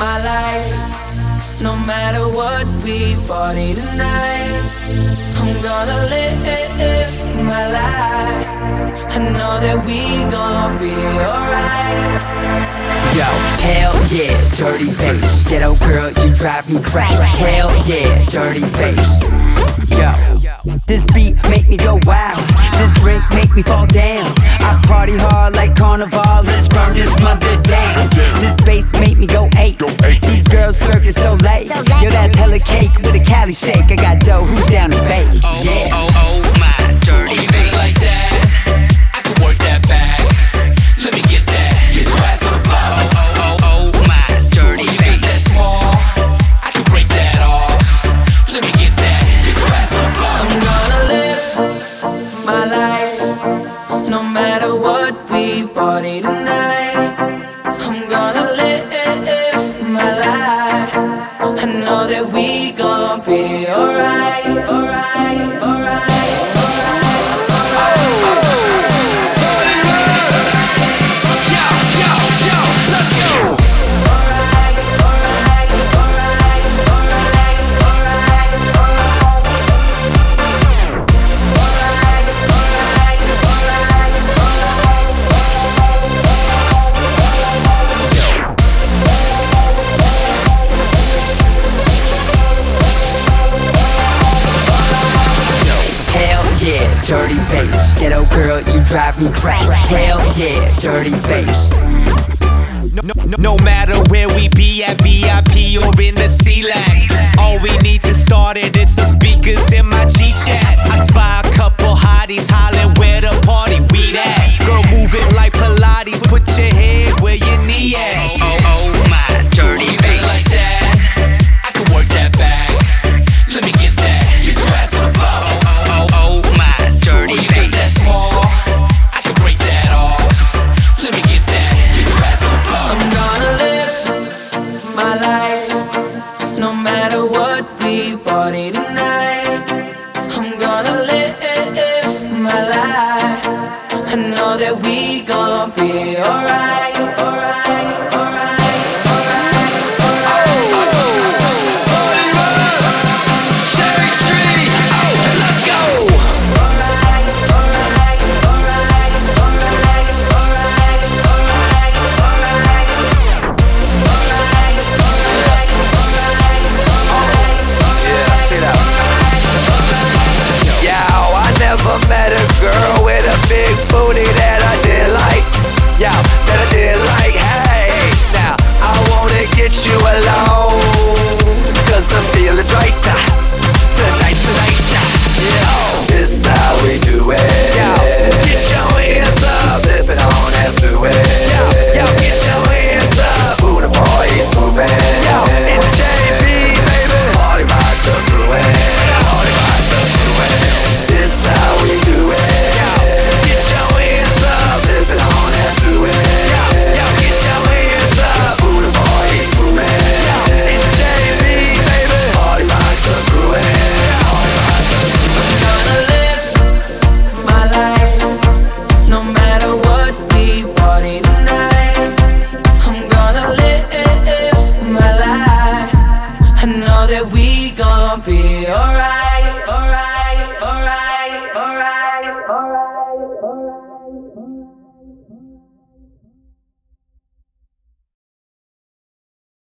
my life. No matter what we party tonight, I'm gonna live my life. I know that we gonna be alright. Yo, hell yeah, dirty bass. Ghetto girl, you drive me crazy. Hell yeah, dirty bass. Yo, this beat make me go wild. This drink make me fall down. I party hard like carnival. These girls circus so late. Yo, that's hella cake with a Cali shake. I got dough. Who's down to bake? Oh, oh Yeah. Oh, oh, my dirty You feel like that? I can work that back. Let me get that. Get your ass on the floor. Oh, oh, oh, oh, oh my dirty You got that small? I can break that off. Let me get that. Get your ass on the floor. I'm gonna live my life, no matter what we party tonight. Alright, yeah, dirty bass. Ghetto girl, you drive me crazy. Hell yeah, dirty bass. No, no, no matter where we be at VIP or in the C-Lac All we need to start it is some speakers in my G-Chat I know that we gon' be alright, alright, alright.